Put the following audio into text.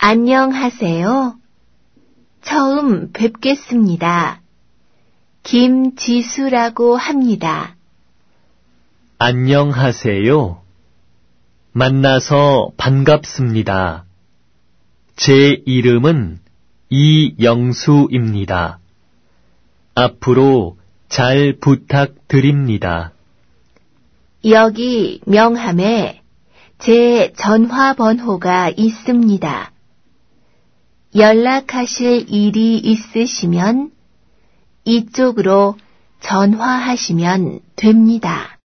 안녕하세요. 처음 뵙겠습니다. 김지수라고 합니다. 안녕하세요. 만나서 반갑습니다. 제 이름은 이영수입니다. 앞으로 잘 부탁드립니다. 여기 명함에 제 전화번호가 있습니다. 연락하실 일이 있으시면 이쪽으로 전화하시면 됩니다.